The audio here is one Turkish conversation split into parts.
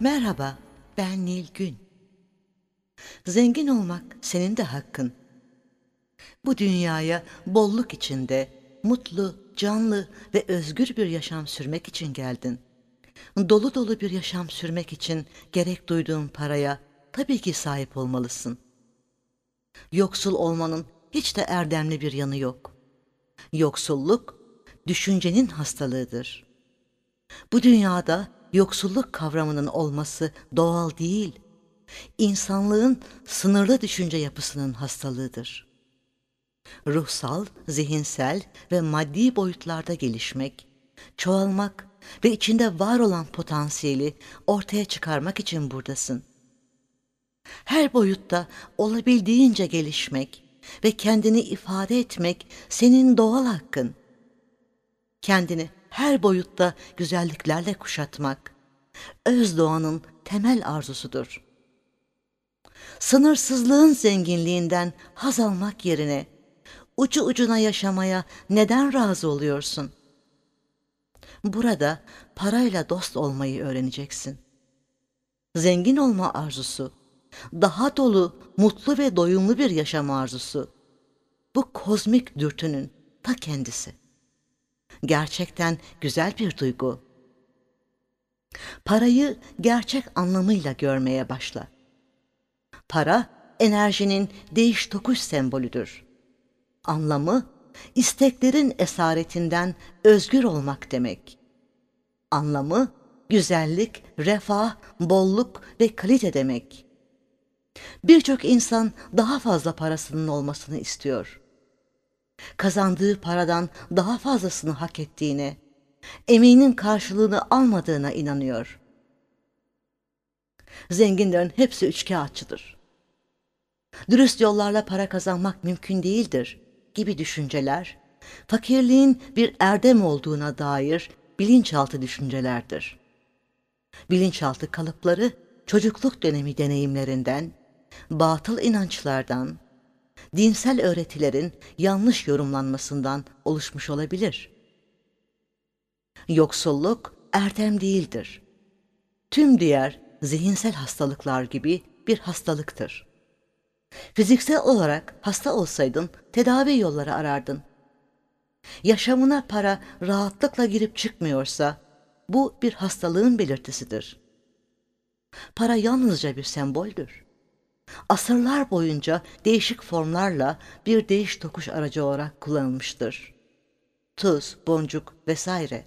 Merhaba, ben Nilgün. Zengin olmak senin de hakkın. Bu dünyaya bolluk içinde, mutlu, canlı ve özgür bir yaşam sürmek için geldin. Dolu dolu bir yaşam sürmek için gerek duyduğun paraya tabii ki sahip olmalısın. Yoksul olmanın hiç de erdemli bir yanı yok. Yoksulluk, düşüncenin hastalığıdır. Bu dünyada yoksulluk kavramının olması doğal değil, insanlığın sınırlı düşünce yapısının hastalığıdır. Ruhsal, zihinsel ve maddi boyutlarda gelişmek, çoğalmak ve içinde var olan potansiyeli ortaya çıkarmak için buradasın. Her boyutta olabildiğince gelişmek ve kendini ifade etmek senin doğal hakkın. Kendini her boyutta güzelliklerle kuşatmak, öz doğanın temel arzusudur. Sınırsızlığın zenginliğinden haz almak yerine ucu ucuna yaşamaya neden razı oluyorsun? Burada parayla dost olmayı öğreneceksin. Zengin olma arzusu, daha dolu, mutlu ve doyumlu bir yaşam arzusu. Bu kozmik dürtünün ta kendisi. Gerçekten güzel bir duygu. Parayı gerçek anlamıyla görmeye başla. Para enerjinin değiş tokuş sembolüdür. Anlamı isteklerin esaretinden özgür olmak demek. Anlamı güzellik, refah, bolluk ve kalite demek. Birçok insan daha fazla parasının olmasını istiyor. Kazandığı paradan daha fazlasını hak ettiğine, emeğinin karşılığını almadığına inanıyor. Zenginlerin hepsi üçkağıtçıdır. Dürüst yollarla para kazanmak mümkün değildir gibi düşünceler, fakirliğin bir erdem olduğuna dair bilinçaltı düşüncelerdir. Bilinçaltı kalıpları çocukluk dönemi deneyimlerinden, batıl inançlardan, dinsel öğretilerin yanlış yorumlanmasından oluşmuş olabilir. Yoksulluk erdem değildir. Tüm diğer zihinsel hastalıklar gibi bir hastalıktır. Fiziksel olarak hasta olsaydın tedavi yolları arardın. Yaşamına para rahatlıkla girip çıkmıyorsa bu bir hastalığın belirtisidir. Para yalnızca bir semboldür. Asırlar boyunca değişik formlarla bir değiş tokuş aracı olarak kullanılmıştır. Tuz, boncuk vesaire.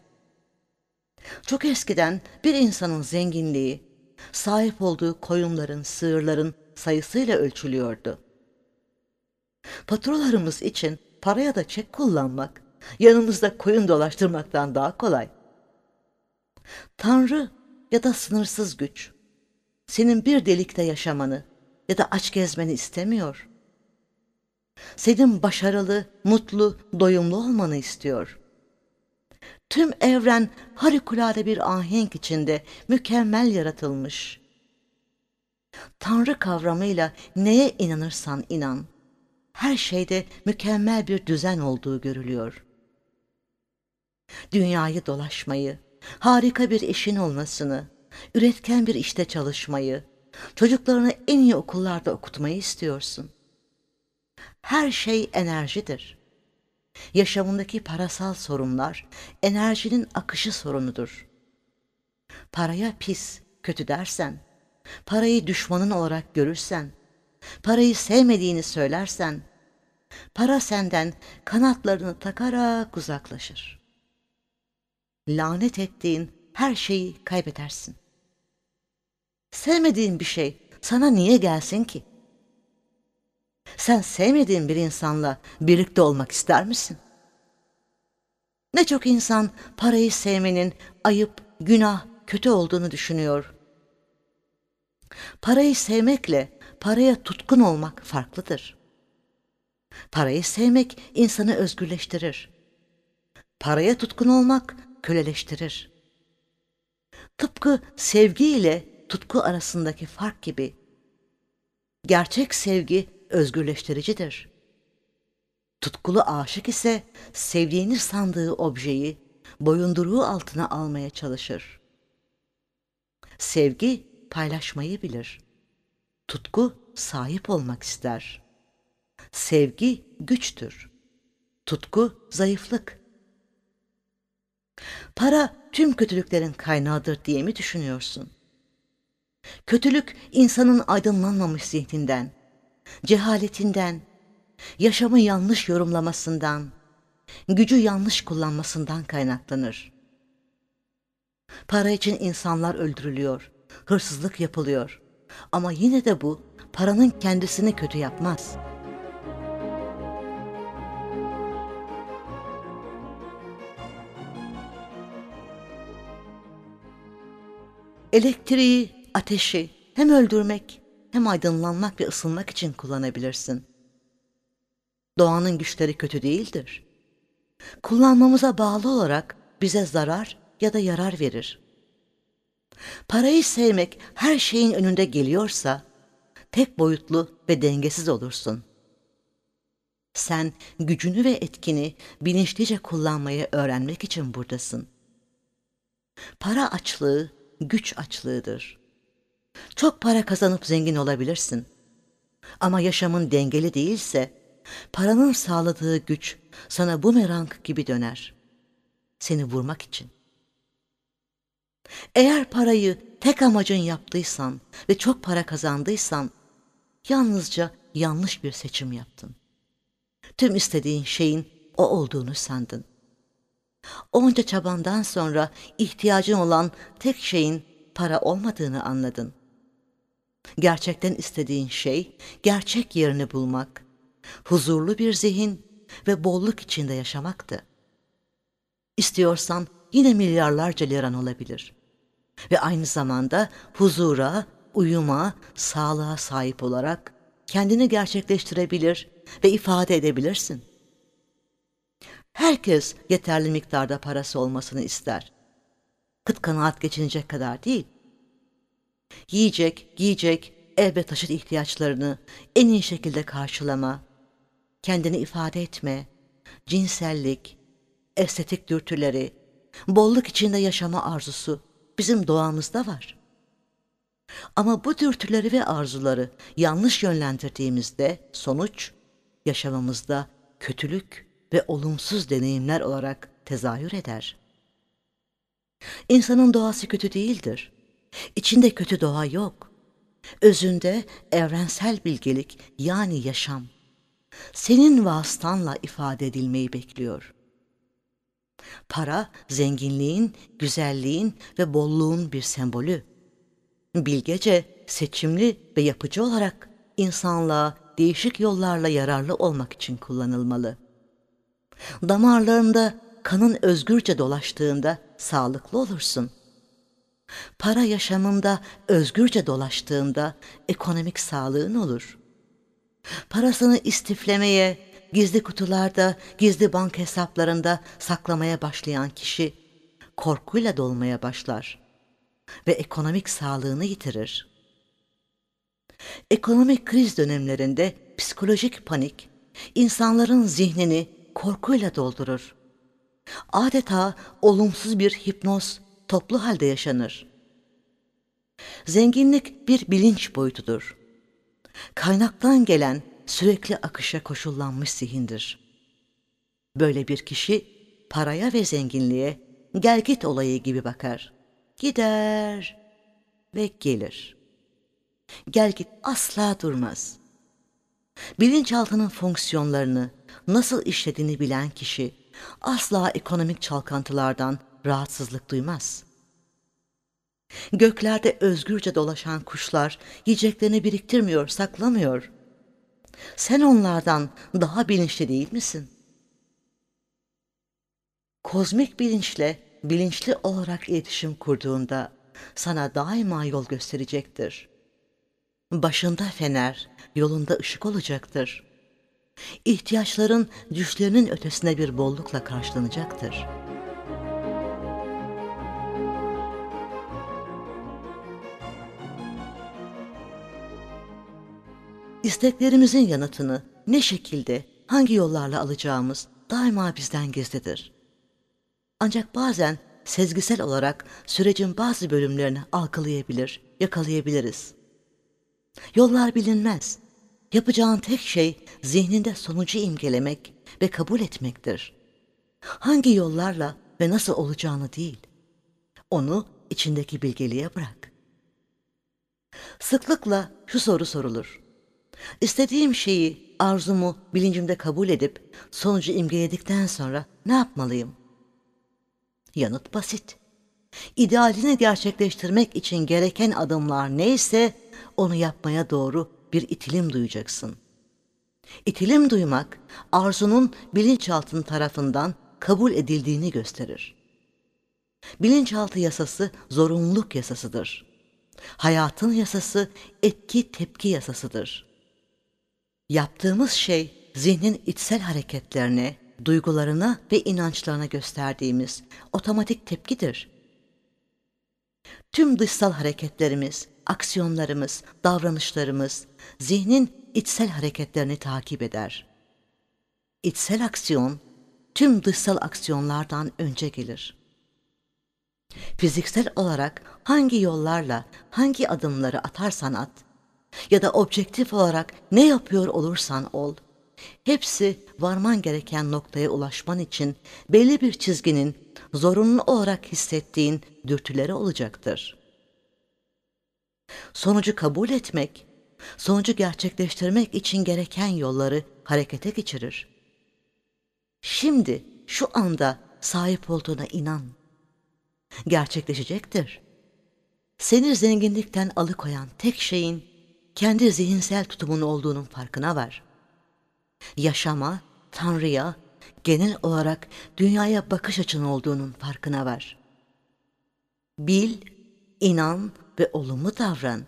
Çok eskiden bir insanın zenginliği, sahip olduğu koyunların, sığırların sayısıyla ölçülüyordu. Patronlarımız için paraya da çek kullanmak, yanımızda koyun dolaştırmaktan daha kolay. Tanrı ya da sınırsız güç, senin bir delikte yaşamanı ya da aç gezmeni istemiyor. Senin başarılı, mutlu, doyumlu olmanı istiyor. Tüm evren harikulade bir ahenk içinde mükemmel yaratılmış. Tanrı kavramıyla neye inanırsan inan, her şeyde mükemmel bir düzen olduğu görülüyor. Dünyayı dolaşmayı, harika bir eşin olmasını, üretken bir işte çalışmayı, çocuklarını en iyi okullarda okutmayı istiyorsun. Her şey enerjidir. Yaşamındaki parasal sorunlar enerjinin akışı sorunudur. Paraya pis, kötü dersen, parayı düşmanın olarak görürsen, parayı sevmediğini söylersen, para senden kanatlarını takarak uzaklaşır. Lanet ettiğin her şeyi kaybedersin. Sevmediğin bir şey sana niye gelsin ki? Sen sevmediğin bir insanla birlikte olmak ister misin? Ne çok insan parayı sevmenin ayıp, günah, kötü olduğunu düşünüyor. Parayı sevmekle paraya tutkun olmak farklıdır. Parayı sevmek insanı özgürleştirir. Paraya tutkun olmak köleleştirir. Tıpkı sevgi ile tutku arasındaki fark gibi. Gerçek sevgi özgürleştiricidir. Tutkulu aşık ise sevdiğini sandığı objeyi boyunduruğu altına almaya çalışır. Sevgi paylaşmayı bilir. Tutku sahip olmak ister. Sevgi güçtür. Tutku zayıflık. Para tüm kötülüklerin kaynağıdır diye mi düşünüyorsun? Kötülük insanın aydınlanmamış zihninden, cehaletinden, yaşamı yanlış yorumlamasından, gücü yanlış kullanmasından kaynaklanır. Para için insanlar öldürülüyor, hırsızlık yapılıyor. Ama yine de bu paranın kendisini kötü yapmaz. Elektriği, ateşi hem öldürmek hem aydınlanmak ve ısınmak için kullanabilirsin. Doğanın güçleri kötü değildir. Kullanmamıza bağlı olarak bize zarar ya da yarar verir. Parayı sevmek her şeyin önünde geliyorsa tek boyutlu ve dengesiz olursun. Sen gücünü ve etkini bilinçlice kullanmayı öğrenmek için buradasın. Para açlığı güç açlığıdır. Çok para kazanıp zengin olabilirsin. Ama yaşamın dengeli değilse paranın sağladığı güç sana bumerang gibi döner. Seni vurmak için. Eğer parayı tek amacın yaptıysan ve çok para kazandıysan yalnızca yanlış bir seçim yaptın. Tüm istediğin şeyin o olduğunu sandın. Onca çabandan sonra ihtiyacın olan tek şeyin para olmadığını anladın. Gerçekten istediğin şey gerçek yerini bulmak, huzurlu bir zihin ve bolluk içinde yaşamaktı. İstiyorsan yine milyarlarca liran olabilir. Ve aynı zamanda huzura, uyuma, sağlığa sahip olarak kendini gerçekleştirebilir ve ifade edebilirsin. Herkes yeterli miktarda parası olmasını ister. Kıt kanaat geçinecek kadar değil. Yiyecek, giyecek, ev ve taşıt ihtiyaçlarını en iyi şekilde karşılama, kendini ifade etme, cinsellik, estetik dürtüleri, bolluk içinde yaşama arzusu bizim doğamızda var. Ama bu dürtüleri ve arzuları yanlış yönlendirdiğimizde sonuç yaşamımızda kötülük ve olumsuz deneyimler olarak tezahür eder. İnsanın doğası kötü değildir. İçinde kötü doğa yok. Özünde evrensel bilgelik yani yaşam senin vasıtanla ifade edilmeyi bekliyor. Para, zenginliğin, güzelliğin ve bolluğun bir sembolü. Bilgece, seçimli ve yapıcı olarak insanlığa değişik yollarla yararlı olmak için kullanılmalı. Damarlarında kanın özgürce dolaştığında sağlıklı olursun. Para yaşamında özgürce dolaştığında ekonomik sağlığın olur. Parasını istiflemeye, gizli kutularda, gizli bank hesaplarında saklamaya başlayan kişi korkuyla dolmaya başlar ve ekonomik sağlığını yitirir. Ekonomik kriz dönemlerinde psikolojik panik insanların zihnini korkuyla doldurur. Adeta olumsuz bir hipnoz toplu halde yaşanır. Zenginlik bir bilinç boyutudur. Kaynaktan gelen sürekli akışa koşullanmış zihindir. Böyle bir kişi paraya ve zenginliğe gel git olayı gibi bakar. Gider ve gelir. Gel git asla durmaz. Bilinçaltının fonksiyonlarını nasıl işlediğini bilen kişi asla ekonomik çalkantılardan rahatsızlık duymaz. Göklerde özgürce dolaşan kuşlar yiyeceklerini biriktirmiyor, saklamıyor. Sen onlardan daha bilinçli değil misin? Kozmik bilinçle bilinçli olarak iletişim kurduğunda sana daima yol gösterecektir. Başında fener, yolunda ışık olacaktır. İhtiyaçların düşlerinin ötesine bir bollukla karşılanacaktır. İsteklerimizin yanıtını ne şekilde, hangi yollarla alacağımız daima bizden gizlidir. Ancak bazen sezgisel olarak sürecin bazı bölümlerini algılayabilir, yakalayabiliriz. Yollar bilinmez. Yapacağın tek şey zihninde sonucu imgelemek ve kabul etmektir. Hangi yollarla ve nasıl olacağını değil. Onu içindeki bilgeliğe bırak. Sıklıkla şu soru sorulur. İstediğim şeyi, arzumu bilincimde kabul edip sonucu imgeledikten sonra ne yapmalıyım? Yanıt basit. İdealini gerçekleştirmek için gereken adımlar neyse onu yapmaya doğru bir itilim duyacaksın. İtilim duymak arzunun bilinçaltın tarafından kabul edildiğini gösterir. Bilinçaltı yasası zorunluluk yasasıdır. Hayatın yasası etki tepki yasasıdır. Yaptığımız şey zihnin içsel hareketlerine, duygularına ve inançlarına gösterdiğimiz otomatik tepkidir. Tüm dışsal hareketlerimiz, aksiyonlarımız, davranışlarımız zihnin içsel hareketlerini takip eder. İçsel aksiyon tüm dışsal aksiyonlardan önce gelir. Fiziksel olarak hangi yollarla hangi adımları atarsan at ya da objektif olarak ne yapıyor olursan ol, hepsi varman gereken noktaya ulaşman için belli bir çizginin zorunlu olarak hissettiğin dürtüleri olacaktır. Sonucu kabul etmek, sonucu gerçekleştirmek için gereken yolları harekete geçirir. Şimdi, şu anda sahip olduğuna inan. Gerçekleşecektir. Seni zenginlikten alıkoyan tek şeyin kendi zihinsel tutumun olduğunun farkına var. Yaşama, Tanrı'ya, genel olarak dünyaya bakış açın olduğunun farkına var. Bil, inan ve olumlu davran.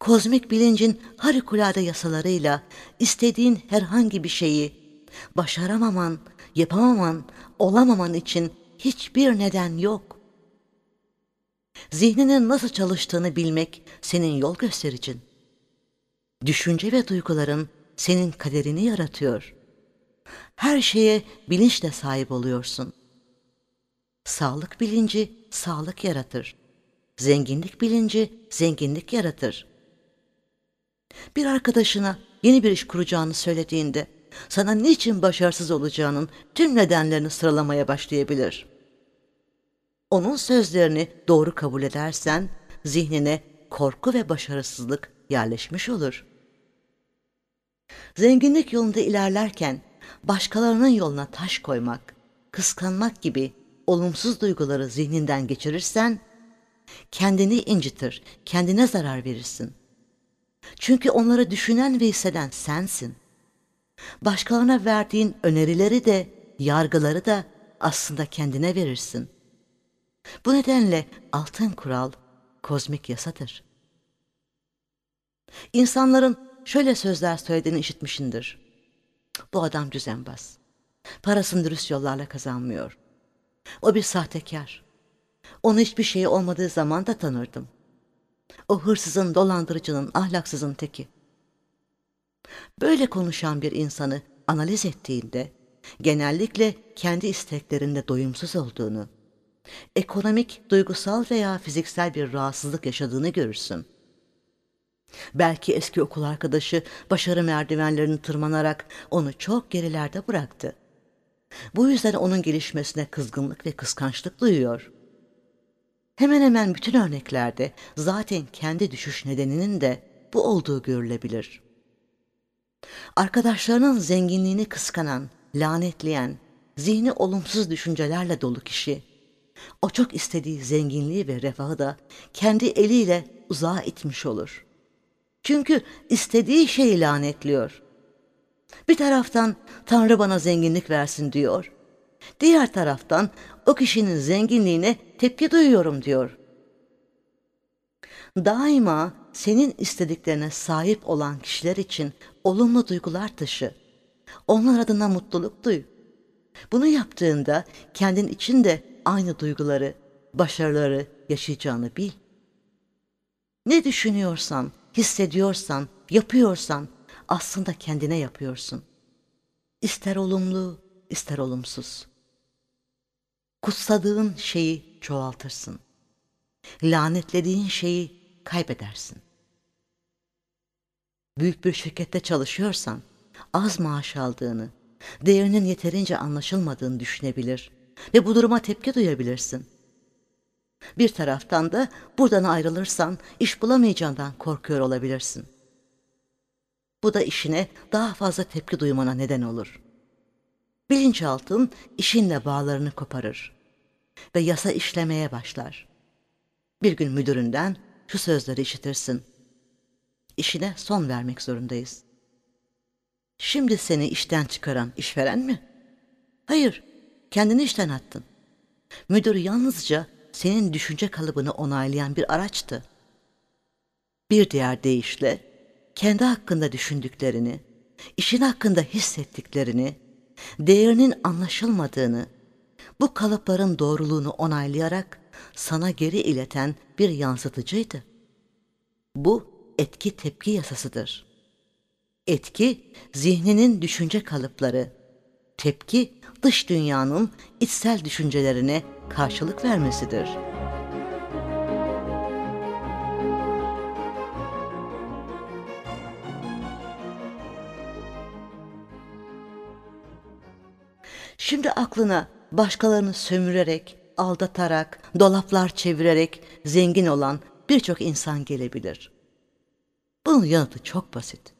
Kozmik bilincin harikulade yasalarıyla istediğin herhangi bir şeyi başaramaman, yapamaman, olamaman için hiçbir neden yok. Zihninin nasıl çalıştığını bilmek senin yol göstericin. Düşünce ve duyguların senin kaderini yaratıyor. Her şeye bilinçle sahip oluyorsun. Sağlık bilinci sağlık yaratır. Zenginlik bilinci zenginlik yaratır. Bir arkadaşına yeni bir iş kuracağını söylediğinde sana niçin başarısız olacağının tüm nedenlerini sıralamaya başlayabilir. Onun sözlerini doğru kabul edersen zihnine korku ve başarısızlık yerleşmiş olur. Zenginlik yolunda ilerlerken başkalarının yoluna taş koymak, kıskanmak gibi olumsuz duyguları zihninden geçirirsen kendini incitir, kendine zarar verirsin. Çünkü onları düşünen ve hisseden sensin. Başkalarına verdiğin önerileri de, yargıları da aslında kendine verirsin. Bu nedenle altın kural kozmik yasadır. İnsanların şöyle sözler söylediğini işitmişindir. Bu adam düzenbaz. Parasını dürüst yollarla kazanmıyor. O bir sahtekar. Onu hiçbir şey olmadığı zaman da tanırdım. O hırsızın, dolandırıcının, ahlaksızın teki. Böyle konuşan bir insanı analiz ettiğinde genellikle kendi isteklerinde doyumsuz olduğunu, ekonomik, duygusal veya fiziksel bir rahatsızlık yaşadığını görürsün. Belki eski okul arkadaşı başarı merdivenlerini tırmanarak onu çok gerilerde bıraktı. Bu yüzden onun gelişmesine kızgınlık ve kıskançlık duyuyor. Hemen hemen bütün örneklerde zaten kendi düşüş nedeninin de bu olduğu görülebilir. Arkadaşlarının zenginliğini kıskanan, lanetleyen, zihni olumsuz düşüncelerle dolu kişi, o çok istediği zenginliği ve refahı da kendi eliyle uzağa itmiş olur. Çünkü istediği şeyi lanetliyor. Bir taraftan Tanrı bana zenginlik versin diyor. Diğer taraftan o kişinin zenginliğine tepki duyuyorum diyor. Daima senin istediklerine sahip olan kişiler için olumlu duygular taşı. Onlar adına mutluluk duy. Bunu yaptığında kendin için de aynı duyguları, başarıları yaşayacağını bil. Ne düşünüyorsan, hissediyorsan, yapıyorsan aslında kendine yapıyorsun. İster olumlu, ister olumsuz. Kutsadığın şeyi çoğaltırsın. Lanetlediğin şeyi kaybedersin. Büyük bir şirkette çalışıyorsan az maaş aldığını, değerinin yeterince anlaşılmadığını düşünebilir ve bu duruma tepki duyabilirsin. Bir taraftan da buradan ayrılırsan iş bulamayacağından korkuyor olabilirsin. Bu da işine daha fazla tepki duymana neden olur. Bilinçaltın işinle bağlarını koparır ve yasa işlemeye başlar. Bir gün müdüründen şu sözleri işitirsin. İşine son vermek zorundayız. Şimdi seni işten çıkaran işveren mi? Hayır, kendini işten attın. Müdür yalnızca senin düşünce kalıbını onaylayan bir araçtı. Bir diğer deyişle, kendi hakkında düşündüklerini, işin hakkında hissettiklerini, değerinin anlaşılmadığını, bu kalıpların doğruluğunu onaylayarak sana geri ileten bir yansıtıcıydı. Bu etki tepki yasasıdır. Etki zihninin düşünce kalıpları, tepki dış dünyanın içsel düşüncelerine karşılık vermesidir. Şimdi aklına başkalarını sömürerek, aldatarak, dolaplar çevirerek zengin olan birçok insan gelebilir. Bunun yanıtı çok basit.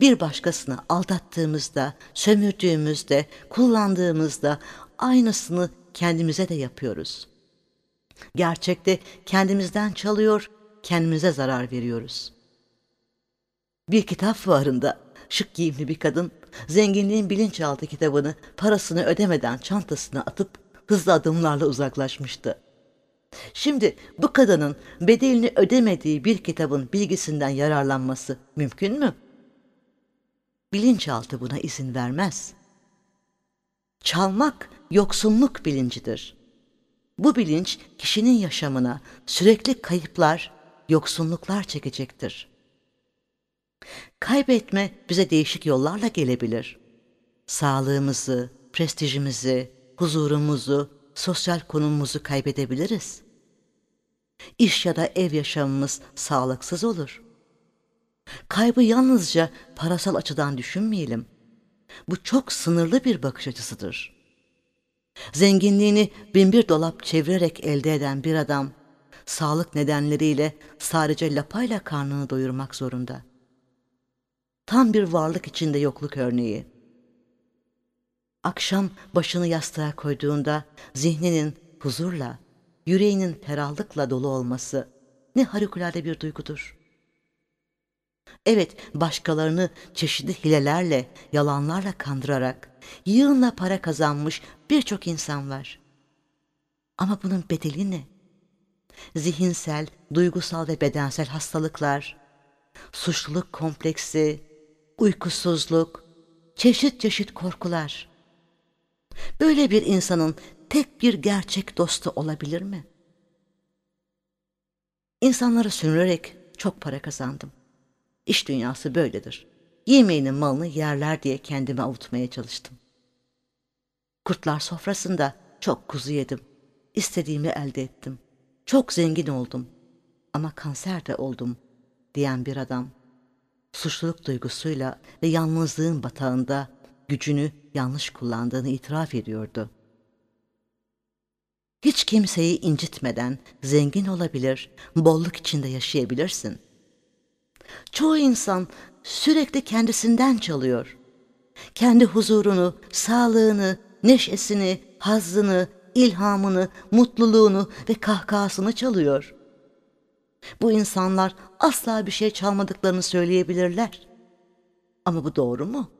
Bir başkasını aldattığımızda, sömürdüğümüzde, kullandığımızda aynısını kendimize de yapıyoruz. Gerçekte kendimizden çalıyor, kendimize zarar veriyoruz. Bir kitap fuarında şık giyimli bir kadın zenginliğin bilinçaltı kitabını parasını ödemeden çantasına atıp hızlı adımlarla uzaklaşmıştı. Şimdi bu kadının bedelini ödemediği bir kitabın bilgisinden yararlanması mümkün mü? Bilinçaltı buna izin vermez. Çalmak yoksunluk bilincidir. Bu bilinç kişinin yaşamına sürekli kayıplar, yoksunluklar çekecektir. Kaybetme bize değişik yollarla gelebilir. Sağlığımızı, prestijimizi, huzurumuzu, sosyal konumumuzu kaybedebiliriz. İş ya da ev yaşamımız sağlıksız olur. Kaybı yalnızca parasal açıdan düşünmeyelim. Bu çok sınırlı bir bakış açısıdır. Zenginliğini binbir dolap çevirerek elde eden bir adam, sağlık nedenleriyle sadece lapayla karnını doyurmak zorunda. Tam bir varlık içinde yokluk örneği. Akşam başını yastığa koyduğunda zihninin huzurla, yüreğinin ferahlıkla dolu olması ne harikulade bir duygudur. Evet, başkalarını çeşitli hilelerle, yalanlarla kandırarak yığınla para kazanmış birçok insan var. Ama bunun bedeli ne? Zihinsel, duygusal ve bedensel hastalıklar, suçluluk kompleksi, uykusuzluk, çeşit çeşit korkular. Böyle bir insanın tek bir gerçek dostu olabilir mi? İnsanları sömürerek çok para kazandım. İş dünyası böyledir. Yemeğinin malını yerler diye kendimi avutmaya çalıştım. Kurtlar sofrasında çok kuzu yedim. İstediğimi elde ettim. Çok zengin oldum. Ama kanser de oldum diyen bir adam. Suçluluk duygusuyla ve yalnızlığın batağında gücünü yanlış kullandığını itiraf ediyordu. Hiç kimseyi incitmeden zengin olabilir, bolluk içinde yaşayabilirsin. Çoğu insan sürekli kendisinden çalıyor. Kendi huzurunu, sağlığını, neşesini, hazzını, ilhamını, mutluluğunu ve kahkahasını çalıyor. Bu insanlar asla bir şey çalmadıklarını söyleyebilirler. Ama bu doğru mu?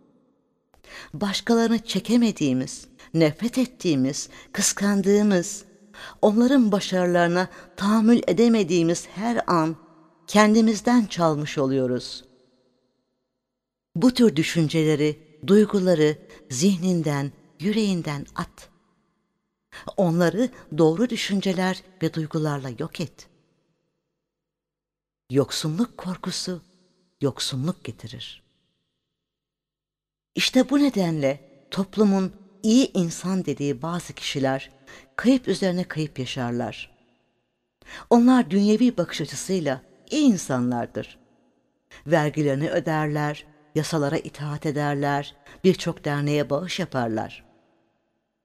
Başkalarını çekemediğimiz, nefret ettiğimiz, kıskandığımız, onların başarılarına tahammül edemediğimiz her an kendimizden çalmış oluyoruz. Bu tür düşünceleri, duyguları zihninden, yüreğinden at. Onları doğru düşünceler ve duygularla yok et. Yoksunluk korkusu yoksunluk getirir. İşte bu nedenle toplumun iyi insan dediği bazı kişiler kayıp üzerine kayıp yaşarlar. Onlar dünyevi bakış açısıyla iyi insanlardır. Vergilerini öderler, yasalara itaat ederler, birçok derneğe bağış yaparlar.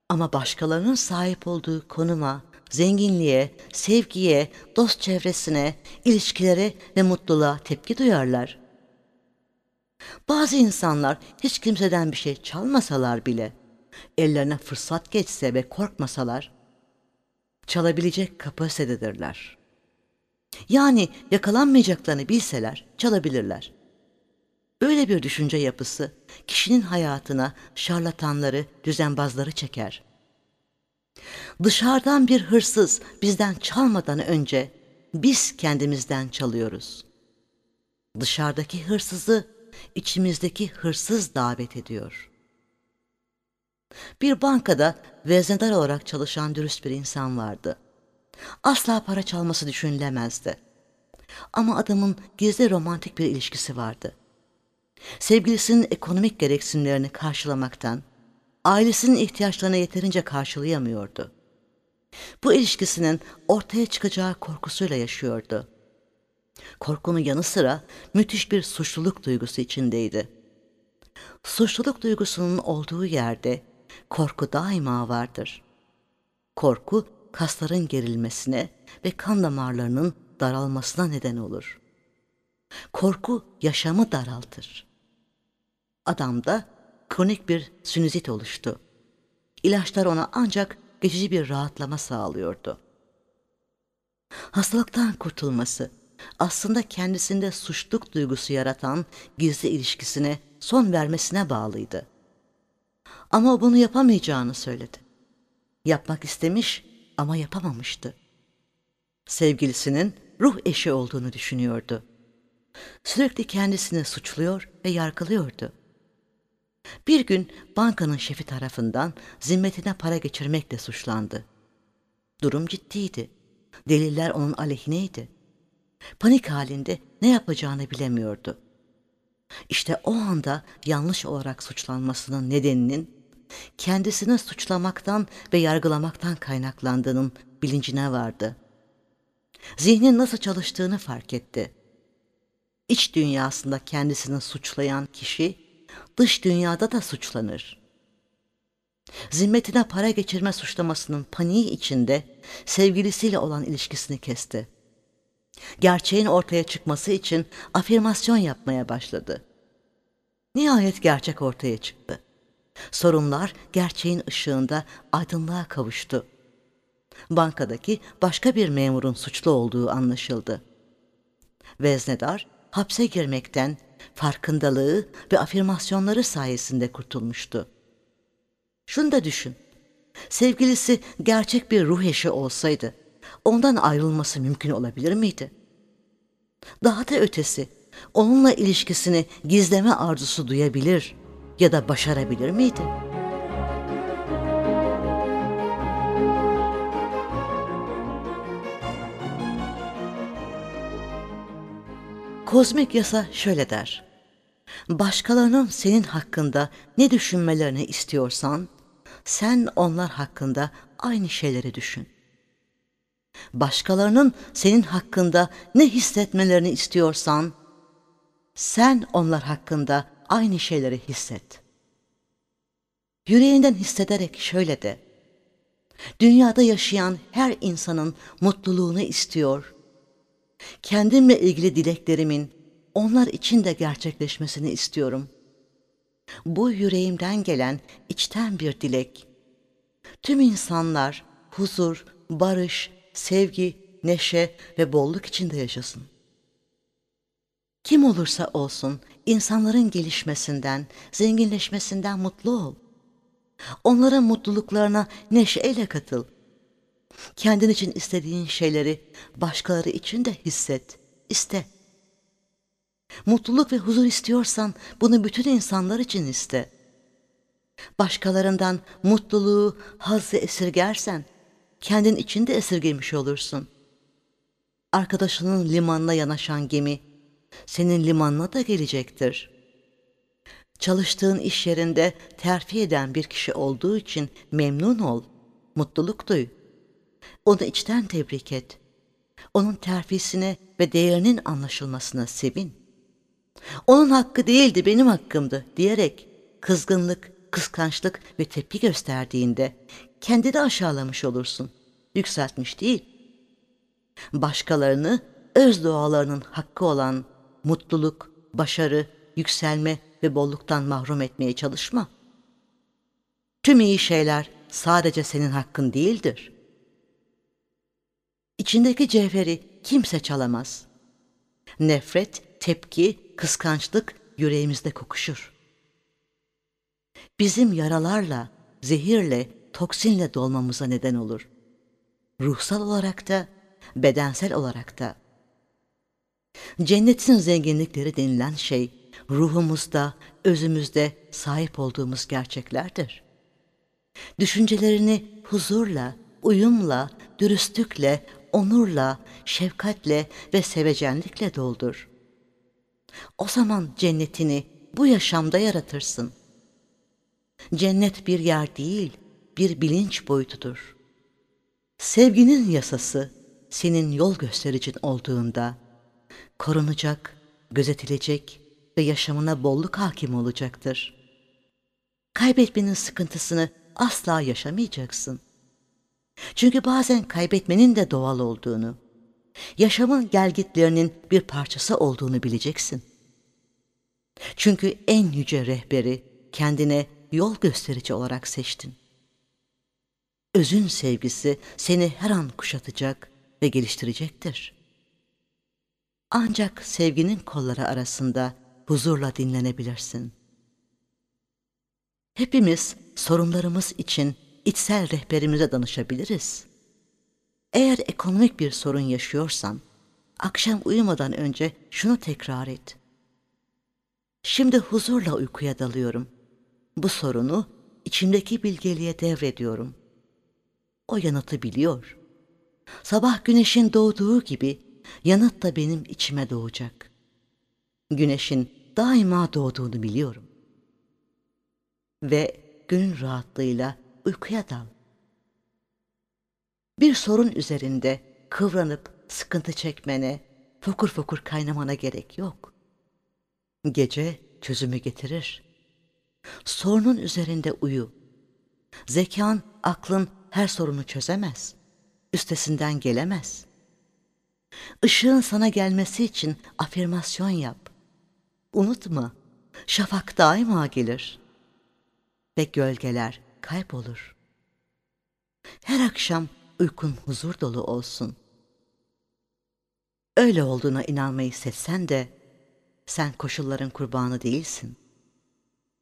Ama başkalarının sahip olduğu konuma, zenginliğe, sevgiye, dost çevresine, ilişkilere ve mutluluğa tepki duyarlar. Bazı insanlar hiç kimseden bir şey çalmasalar bile, ellerine fırsat geçse ve korkmasalar, çalabilecek kapasitededirler. Yani yakalanmayacaklarını bilseler çalabilirler. Böyle bir düşünce yapısı kişinin hayatına şarlatanları, düzenbazları çeker. Dışarıdan bir hırsız bizden çalmadan önce biz kendimizden çalıyoruz. Dışarıdaki hırsızı içimizdeki hırsız davet ediyor. Bir bankada veznedar olarak çalışan dürüst bir insan vardı. Asla para çalması düşünülemezdi. Ama adamın gizli romantik bir ilişkisi vardı. Sevgilisinin ekonomik gereksinimlerini karşılamaktan, ailesinin ihtiyaçlarını yeterince karşılayamıyordu. Bu ilişkisinin ortaya çıkacağı korkusuyla yaşıyordu. Korkunun yanı sıra müthiş bir suçluluk duygusu içindeydi. Suçluluk duygusunun olduğu yerde korku daima vardır. Korku kasların gerilmesine ve kan damarlarının daralmasına neden olur. Korku yaşamı daraltır. Adamda kronik bir sinüzit oluştu. İlaçlar ona ancak geçici bir rahatlama sağlıyordu. Hastalıktan kurtulması aslında kendisinde suçluluk duygusu yaratan gizli ilişkisine son vermesine bağlıydı. Ama o bunu yapamayacağını söyledi. Yapmak istemiş ama yapamamıştı. Sevgilisinin ruh eşi olduğunu düşünüyordu. Sürekli kendisini suçluyor ve yargılıyordu. Bir gün bankanın şefi tarafından zimmetine para geçirmekle suçlandı. Durum ciddiydi. Deliller onun aleyhineydi. Panik halinde ne yapacağını bilemiyordu. İşte o anda yanlış olarak suçlanmasının nedeninin kendisini suçlamaktan ve yargılamaktan kaynaklandığının bilincine vardı. Zihnin nasıl çalıştığını fark etti. İç dünyasında kendisini suçlayan kişi dış dünyada da suçlanır. Zimmetine para geçirme suçlamasının paniği içinde sevgilisiyle olan ilişkisini kesti. Gerçeğin ortaya çıkması için afirmasyon yapmaya başladı. Nihayet gerçek ortaya çıktı. Sorunlar gerçeğin ışığında aydınlığa kavuştu. Bankadaki başka bir memurun suçlu olduğu anlaşıldı. Veznedar hapse girmekten farkındalığı ve afirmasyonları sayesinde kurtulmuştu. Şunu da düşün. Sevgilisi gerçek bir ruh eşi olsaydı ondan ayrılması mümkün olabilir miydi? Daha da ötesi onunla ilişkisini gizleme arzusu duyabilir ya da başarabilir miydi? Kozmik yasa şöyle der. Başkalarının senin hakkında ne düşünmelerini istiyorsan, sen onlar hakkında aynı şeyleri düşün. Başkalarının senin hakkında ne hissetmelerini istiyorsan, sen onlar hakkında aynı şeyleri hisset. Yüreğinden hissederek şöyle de, dünyada yaşayan her insanın mutluluğunu istiyor, kendimle ilgili dileklerimin onlar için de gerçekleşmesini istiyorum. Bu yüreğimden gelen içten bir dilek. Tüm insanlar huzur, barış, sevgi, neşe ve bolluk içinde yaşasın. Kim olursa olsun insanların gelişmesinden, zenginleşmesinden mutlu ol. Onların mutluluklarına neşeyle katıl. Kendin için istediğin şeyleri başkaları için de hisset, iste. Mutluluk ve huzur istiyorsan bunu bütün insanlar için iste. Başkalarından mutluluğu, hazzı esirgersen kendin için de esirgemiş olursun. Arkadaşının limanına yanaşan gemi senin limanına da gelecektir. Çalıştığın iş yerinde terfi eden bir kişi olduğu için memnun ol, mutluluk duy. Onu içten tebrik et. Onun terfisine ve değerinin anlaşılmasına sevin. Onun hakkı değildi, benim hakkımdı diyerek kızgınlık, kıskançlık ve tepki gösterdiğinde kendini aşağılamış olursun. Yükseltmiş değil. Başkalarını öz doğalarının hakkı olan mutluluk, başarı, yükselme ve bolluktan mahrum etmeye çalışma. Tüm iyi şeyler sadece senin hakkın değildir. İçindeki cevheri kimse çalamaz. Nefret, tepki, kıskançlık yüreğimizde kokuşur. Bizim yaralarla, zehirle, toksinle dolmamıza neden olur. Ruhsal olarak da, bedensel olarak da. Cennetin zenginlikleri denilen şey, ruhumuzda, özümüzde sahip olduğumuz gerçeklerdir. Düşüncelerini huzurla, uyumla, dürüstlükle, onurla, şefkatle ve sevecenlikle doldur. O zaman cennetini bu yaşamda yaratırsın. Cennet bir yer değil, bir bilinç boyutudur. Sevginin yasası senin yol göstericin olduğunda korunacak, gözetilecek ve yaşamına bolluk hakim olacaktır. Kaybetmenin sıkıntısını asla yaşamayacaksın. Çünkü bazen kaybetmenin de doğal olduğunu, yaşamın gelgitlerinin bir parçası olduğunu bileceksin. Çünkü en yüce rehberi kendine yol gösterici olarak seçtin. Özün sevgisi seni her an kuşatacak ve geliştirecektir. Ancak sevginin kolları arasında huzurla dinlenebilirsin. Hepimiz sorunlarımız için içsel rehberimize danışabiliriz. Eğer ekonomik bir sorun yaşıyorsan, akşam uyumadan önce şunu tekrar et. Şimdi huzurla uykuya dalıyorum. Bu sorunu içimdeki bilgeliğe devrediyorum. O yanıtı biliyor. Sabah güneşin doğduğu gibi yanıt da benim içime doğacak. Güneşin daima doğduğunu biliyorum. Ve günün rahatlığıyla uykuya dal. Bir sorun üzerinde kıvranıp sıkıntı çekmene, fokur fokur kaynamana gerek yok. Gece çözümü getirir. Sorunun üzerinde uyu. Zekan, aklın her sorunu çözemez. Üstesinden gelemez. Işığın sana gelmesi için afirmasyon yap. Unutma, şafak daima gelir. Ve gölgeler kaybolur. Her akşam uykun huzur dolu olsun. Öyle olduğuna inanmayı seçsen de sen koşulların kurbanı değilsin.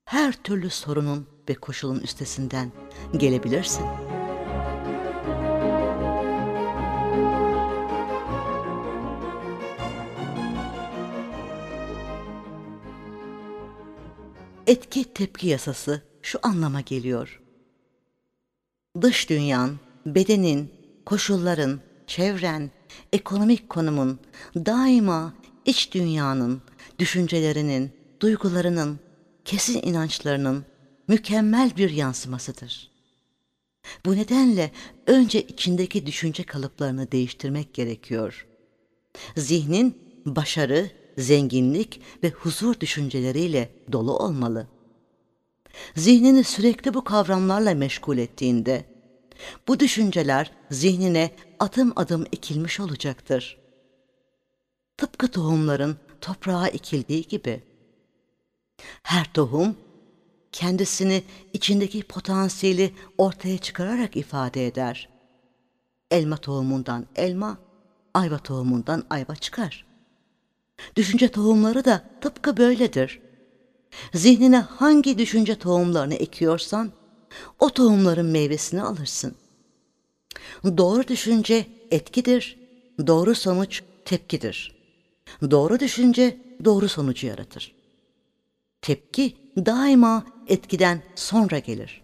Her türlü sorunun ve koşulun üstesinden gelebilirsin. Etki tepki yasası şu anlama geliyor. Dış dünyan, bedenin, koşulların, çevren, ekonomik konumun daima iç dünyanın, düşüncelerinin, duygularının, kesin inançlarının mükemmel bir yansımasıdır. Bu nedenle önce içindeki düşünce kalıplarını değiştirmek gerekiyor. Zihnin başarı, zenginlik ve huzur düşünceleriyle dolu olmalı. Zihnini sürekli bu kavramlarla meşgul ettiğinde, bu düşünceler zihnine adım adım ekilmiş olacaktır. Tıpkı tohumların toprağa ekildiği gibi. Her tohum kendisini içindeki potansiyeli ortaya çıkararak ifade eder. Elma tohumundan elma, ayva tohumundan ayva çıkar. Düşünce tohumları da tıpkı böyledir. Zihnine hangi düşünce tohumlarını ekiyorsan, o tohumların meyvesini alırsın. Doğru düşünce etkidir, doğru sonuç tepkidir. Doğru düşünce doğru sonucu yaratır. Tepki daima etkiden sonra gelir.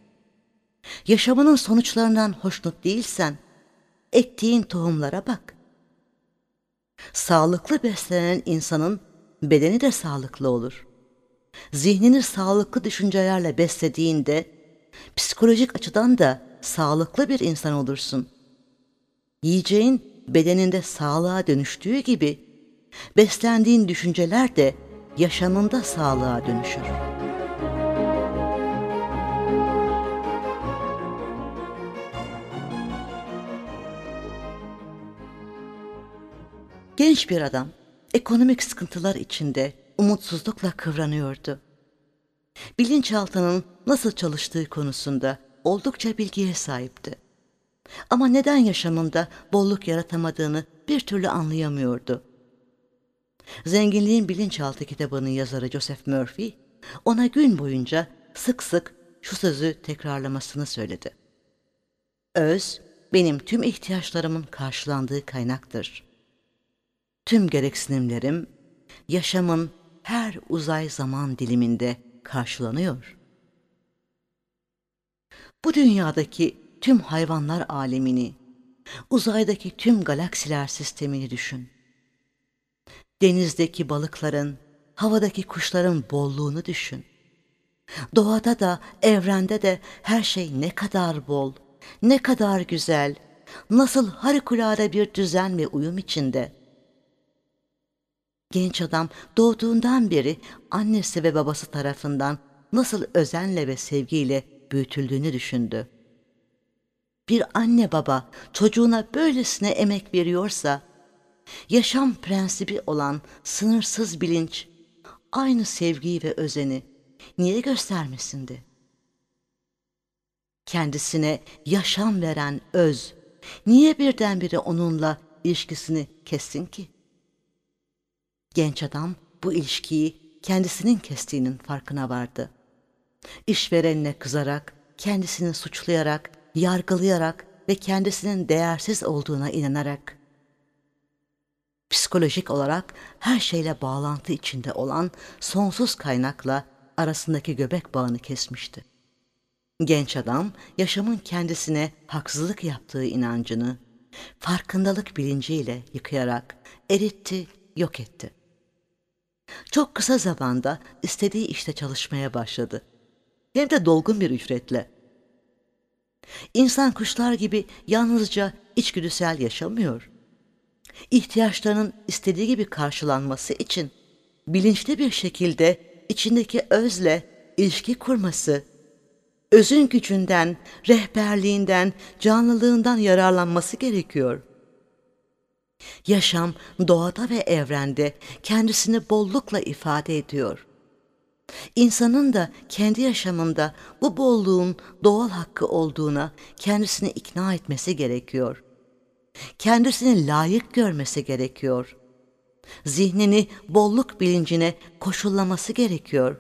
Yaşamının sonuçlarından hoşnut değilsen, ektiğin tohumlara bak. Sağlıklı beslenen insanın bedeni de sağlıklı olur. zihnini sağlıklı düşüncelerle beslediğinde psikolojik açıdan da sağlıklı bir insan olursun. Yiyeceğin bedeninde sağlığa dönüştüğü gibi beslendiğin düşünceler de yaşamında sağlığa dönüşür. Genç bir adam ekonomik sıkıntılar içinde umutsuzlukla kıvranıyordu. Bilinçaltının nasıl çalıştığı konusunda oldukça bilgiye sahipti. Ama neden yaşamında bolluk yaratamadığını bir türlü anlayamıyordu. Zenginliğin Bilinçaltı kitabının yazarı Joseph Murphy, ona gün boyunca sık sık şu sözü tekrarlamasını söyledi. Öz, benim tüm ihtiyaçlarımın karşılandığı kaynaktır. Tüm gereksinimlerim, yaşamın her uzay zaman diliminde karşılanıyor. Bu dünyadaki tüm hayvanlar alemini, uzaydaki tüm galaksiler sistemini düşün. Denizdeki balıkların, havadaki kuşların bolluğunu düşün. Doğada da, evrende de her şey ne kadar bol, ne kadar güzel, nasıl harikulade bir düzen ve uyum içinde. Genç adam doğduğundan beri annesi ve babası tarafından nasıl özenle ve sevgiyle büyütüldüğünü düşündü. Bir anne baba çocuğuna böylesine emek veriyorsa, yaşam prensibi olan sınırsız bilinç, aynı sevgiyi ve özeni niye göstermesindi? Kendisine yaşam veren öz, niye birdenbire onunla ilişkisini kessin ki? Genç adam bu ilişkiyi kendisinin kestiğinin farkına vardı. İşverenine kızarak, kendisini suçlayarak, yargılayarak ve kendisinin değersiz olduğuna inanarak psikolojik olarak her şeyle bağlantı içinde olan sonsuz kaynakla arasındaki göbek bağını kesmişti. Genç adam yaşamın kendisine haksızlık yaptığı inancını farkındalık bilinciyle yıkayarak eritti, yok etti. Çok kısa zamanda istediği işte çalışmaya başladı. Hem de dolgun bir ücretle. İnsan kuşlar gibi yalnızca içgüdüsel yaşamıyor. İhtiyaçlarının istediği gibi karşılanması için bilinçli bir şekilde içindeki özle ilişki kurması, özün gücünden, rehberliğinden, canlılığından yararlanması gerekiyor. Yaşam doğada ve evrende kendisini bollukla ifade ediyor. İnsanın da kendi yaşamında bu bolluğun doğal hakkı olduğuna kendisini ikna etmesi gerekiyor. Kendisini layık görmesi gerekiyor. Zihnini bolluk bilincine koşullaması gerekiyor.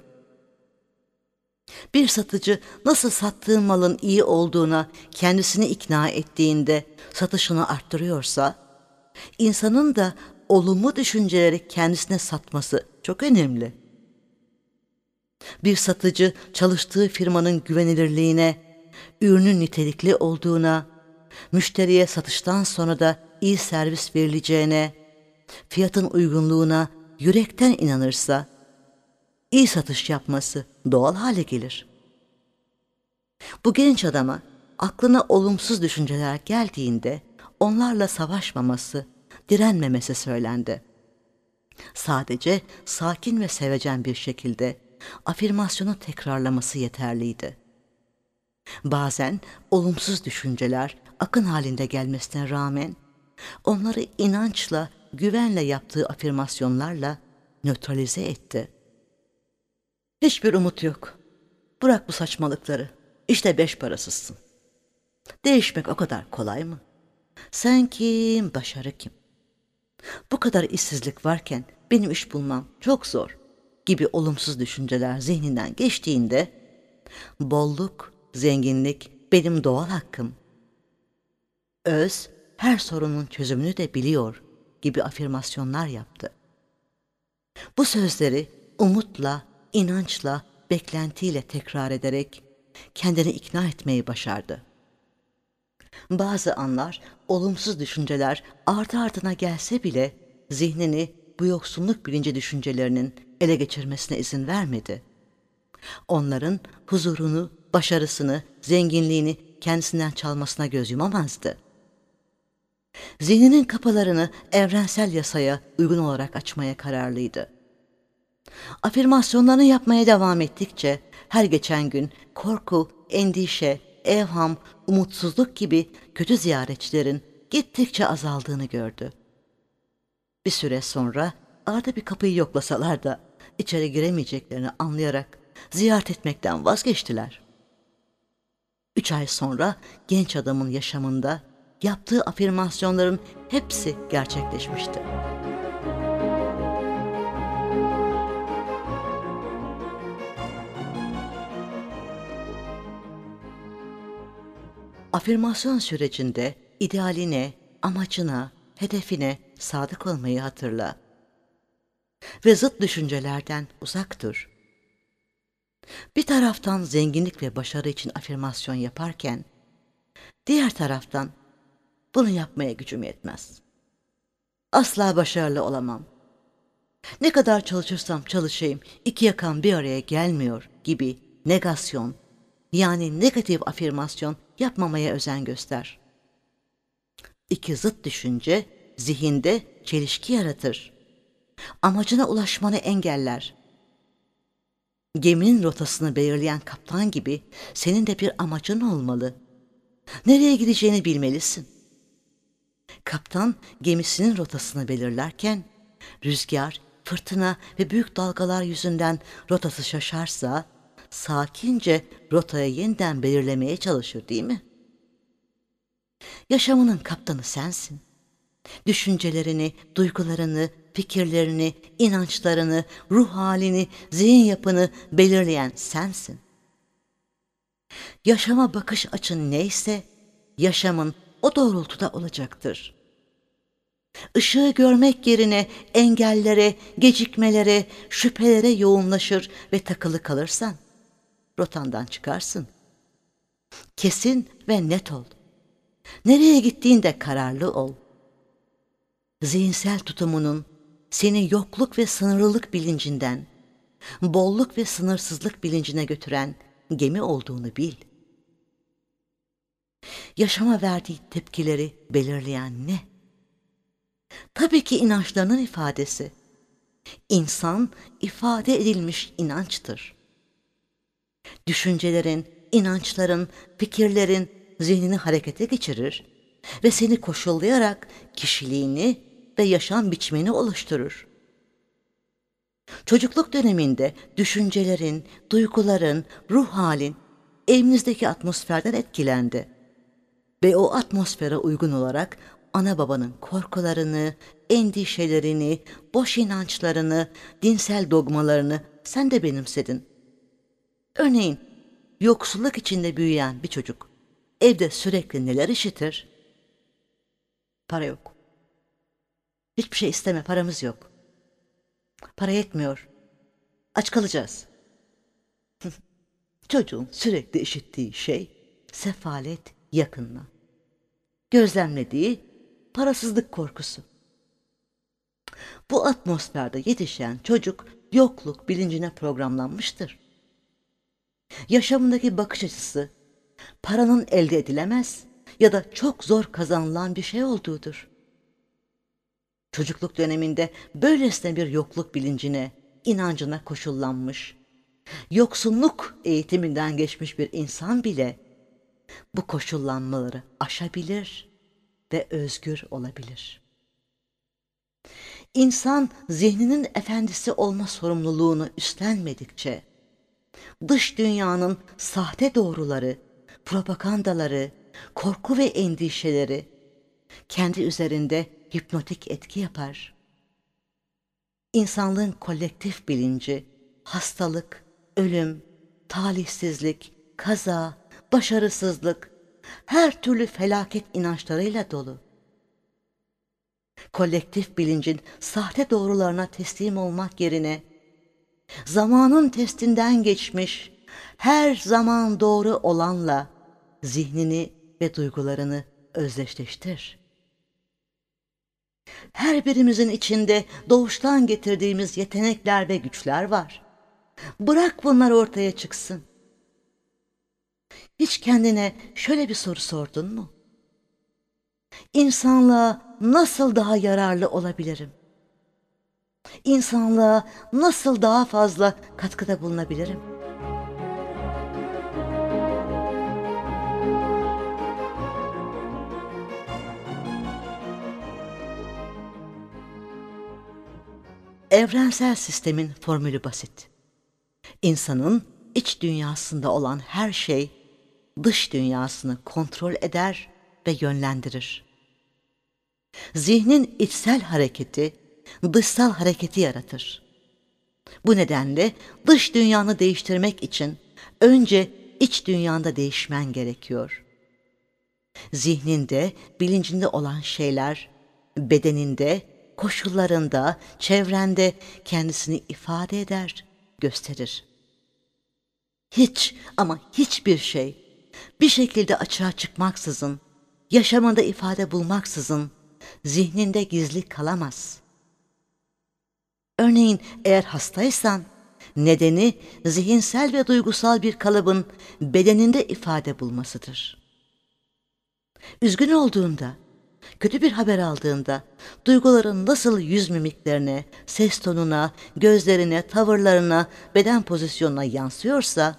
Bir satıcı nasıl sattığı malın iyi olduğuna kendisini ikna ettiğinde satışını arttırıyorsa, insanın da olumlu düşünceleri kendisine satması çok önemli.'' Bir satıcı çalıştığı firmanın güvenilirliğine, ürünün nitelikli olduğuna, müşteriye satıştan sonra da iyi servis verileceğine, fiyatın uygunluğuna yürekten inanırsa, iyi satış yapması doğal hale gelir. Bu genç adama aklına olumsuz düşünceler geldiğinde onlarla savaşmaması, direnmemesi söylendi. Sadece sakin ve sevecen bir şekilde afirmasyonu tekrarlaması yeterliydi. Bazen olumsuz düşünceler akın halinde gelmesine rağmen onları inançla, güvenle yaptığı afirmasyonlarla nötralize etti. Hiçbir umut yok. Bırak bu saçmalıkları. İşte beş parasızsın. Değişmek o kadar kolay mı? Sen kim, başarı kim? Bu kadar işsizlik varken benim iş bulmam çok zor gibi olumsuz düşünceler zihninden geçtiğinde bolluk, zenginlik benim doğal hakkım. Öz her sorunun çözümünü de biliyor gibi afirmasyonlar yaptı. Bu sözleri umutla, inançla, beklentiyle tekrar ederek kendini ikna etmeyi başardı. Bazı anlar olumsuz düşünceler ardı ardına gelse bile zihnini bu yoksunluk bilinci düşüncelerinin ele geçirmesine izin vermedi. Onların huzurunu, başarısını, zenginliğini kendisinden çalmasına göz yumamazdı. Zihninin kapılarını evrensel yasaya uygun olarak açmaya kararlıydı. Afirmasyonlarını yapmaya devam ettikçe her geçen gün korku, endişe, evham, umutsuzluk gibi kötü ziyaretçilerin gittikçe azaldığını gördü. Bir süre sonra arada bir kapıyı yoklasalar da içeri giremeyeceklerini anlayarak ziyaret etmekten vazgeçtiler. Üç ay sonra genç adamın yaşamında yaptığı afirmasyonların hepsi gerçekleşmişti. Afirmasyon sürecinde idealine, amacına, hedefine sadık olmayı hatırla. Ve zıt düşüncelerden uzak dur. Bir taraftan zenginlik ve başarı için afirmasyon yaparken, diğer taraftan bunu yapmaya gücüm yetmez. Asla başarılı olamam. Ne kadar çalışırsam çalışayım iki yakan bir araya gelmiyor gibi negasyon yani negatif afirmasyon yapmamaya özen göster. İki zıt düşünce zihinde çelişki yaratır. Amacına ulaşmanı engeller. Geminin rotasını belirleyen kaptan gibi senin de bir amacın olmalı. Nereye gideceğini bilmelisin. Kaptan gemisinin rotasını belirlerken rüzgar, fırtına ve büyük dalgalar yüzünden rotası şaşarsa sakince rotayı yeniden belirlemeye çalışır değil mi? Yaşamının kaptanı sensin. Düşüncelerini, duygularını, fikirlerini, inançlarını, ruh halini, zihin yapını belirleyen sensin. Yaşama bakış açın neyse, yaşamın o doğrultuda olacaktır. Işığı görmek yerine engellere, gecikmelere, şüphelere yoğunlaşır ve takılı kalırsan, rotandan çıkarsın. Kesin ve net ol. Nereye gittiğinde kararlı ol. Zihinsel tutumunun seni yokluk ve sınırlılık bilincinden, bolluk ve sınırsızlık bilincine götüren gemi olduğunu bil. Yaşama verdiği tepkileri belirleyen ne? Tabii ki inançlarının ifadesi. İnsan ifade edilmiş inançtır. Düşüncelerin, inançların, fikirlerin zihnini harekete geçirir ve seni koşullayarak kişiliğini ve yaşam biçimini oluşturur. Çocukluk döneminde düşüncelerin, duyguların, ruh halin evinizdeki atmosferden etkilendi. Ve o atmosfere uygun olarak ana babanın korkularını, endişelerini, boş inançlarını, dinsel dogmalarını sen de benimsedin. Örneğin yoksulluk içinde büyüyen bir çocuk evde sürekli neler işitir? Para yok. Hiçbir şey isteme, paramız yok. Para yetmiyor. Aç kalacağız. Çocuğun sürekli işittiği şey sefalet yakınma. Gözlemlediği parasızlık korkusu. Bu atmosferde yetişen çocuk yokluk bilincine programlanmıştır. Yaşamındaki bakış açısı paranın elde edilemez ya da çok zor kazanılan bir şey olduğudur. Çocukluk döneminde böylesine bir yokluk bilincine, inancına koşullanmış, yoksunluk eğitiminden geçmiş bir insan bile bu koşullanmaları aşabilir ve özgür olabilir. İnsan zihninin efendisi olma sorumluluğunu üstlenmedikçe, dış dünyanın sahte doğruları, propagandaları, korku ve endişeleri kendi üzerinde hipnotik etki yapar. İnsanlığın kolektif bilinci, hastalık, ölüm, talihsizlik, kaza, başarısızlık, her türlü felaket inançlarıyla dolu. Kolektif bilincin sahte doğrularına teslim olmak yerine, zamanın testinden geçmiş, her zaman doğru olanla zihnini ve duygularını özdeşleştir. Her birimizin içinde doğuştan getirdiğimiz yetenekler ve güçler var. Bırak bunlar ortaya çıksın. Hiç kendine şöyle bir soru sordun mu? İnsanlığa nasıl daha yararlı olabilirim? İnsanlığa nasıl daha fazla katkıda bulunabilirim? Evrensel sistemin formülü basit. İnsanın iç dünyasında olan her şey dış dünyasını kontrol eder ve yönlendirir. Zihnin içsel hareketi dışsal hareketi yaratır. Bu nedenle dış dünyanı değiştirmek için önce iç dünyanda değişmen gerekiyor. Zihninde, bilincinde olan şeyler bedeninde, koşullarında, çevrende kendisini ifade eder, gösterir. Hiç ama hiçbir şey bir şekilde açığa çıkmaksızın, yaşamında ifade bulmaksızın zihninde gizli kalamaz. Örneğin eğer hastaysan nedeni zihinsel ve duygusal bir kalıbın bedeninde ifade bulmasıdır. Üzgün olduğunda, kötü bir haber aldığında duyguların nasıl yüz mimiklerine, ses tonuna, gözlerine, tavırlarına, beden pozisyonuna yansıyorsa,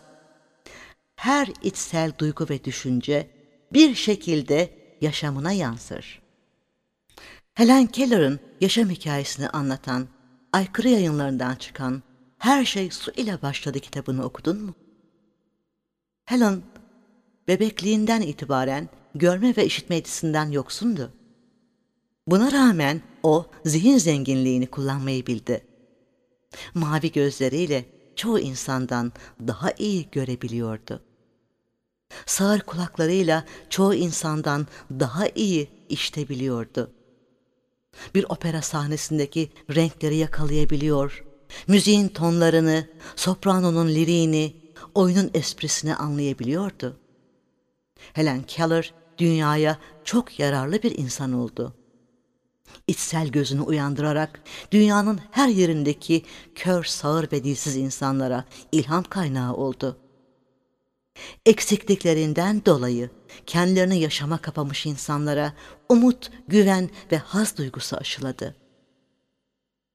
her içsel duygu ve düşünce bir şekilde yaşamına yansır. Helen Keller'ın yaşam hikayesini anlatan, aykırı yayınlarından çıkan Her Şey Su ile Başladı kitabını okudun mu? Helen, bebekliğinden itibaren görme ve işitme yetisinden yoksundu. Buna rağmen o zihin zenginliğini kullanmayı bildi. Mavi gözleriyle çoğu insandan daha iyi görebiliyordu. Sağır kulaklarıyla çoğu insandan daha iyi işitebiliyordu. Bir opera sahnesindeki renkleri yakalayabiliyor, müziğin tonlarını, sopranonun liriğini, oyunun esprisini anlayabiliyordu. Helen Keller dünyaya çok yararlı bir insan oldu. İçsel gözünü uyandırarak dünyanın her yerindeki kör, sağır ve dilsiz insanlara ilham kaynağı oldu. Eksikliklerinden dolayı kendilerini yaşama kapamış insanlara umut, güven ve haz duygusu aşıladı.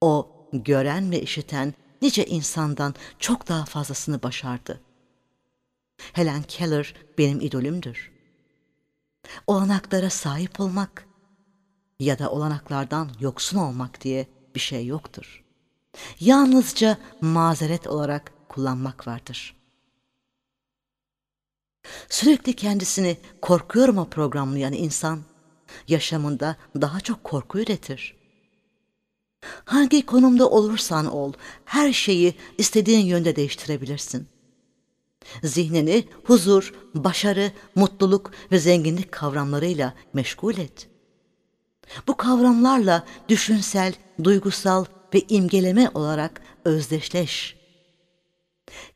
O gören ve işiten nice insandan çok daha fazlasını başardı. Helen Keller benim idolümdür. Olanaklara sahip olmak ya da olanaklardan yoksun olmak diye bir şey yoktur. Yalnızca mazeret olarak kullanmak vardır.'' Sürekli kendisini korkuyorum'a programlayan insan yaşamında daha çok korku üretir. Hangi konumda olursan ol, her şeyi istediğin yönde değiştirebilirsin. Zihnini huzur, başarı, mutluluk ve zenginlik kavramlarıyla meşgul et. Bu kavramlarla düşünsel, duygusal ve imgeleme olarak özdeşleş.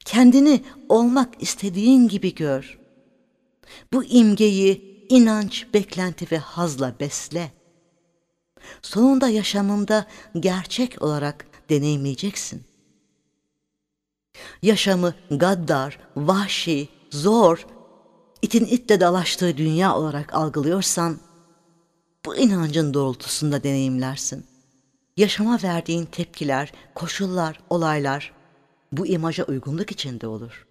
Kendini olmak istediğin gibi gör. Bu imgeyi inanç, beklenti ve hazla besle. Sonunda yaşamında gerçek olarak deneyimleyeceksin. Yaşamı gaddar, vahşi, zor, itin itle dalaştığı dünya olarak algılıyorsan, bu inancın doğrultusunda deneyimlersin. Yaşama verdiğin tepkiler, koşullar, olaylar bu imaja uygunluk içinde olur.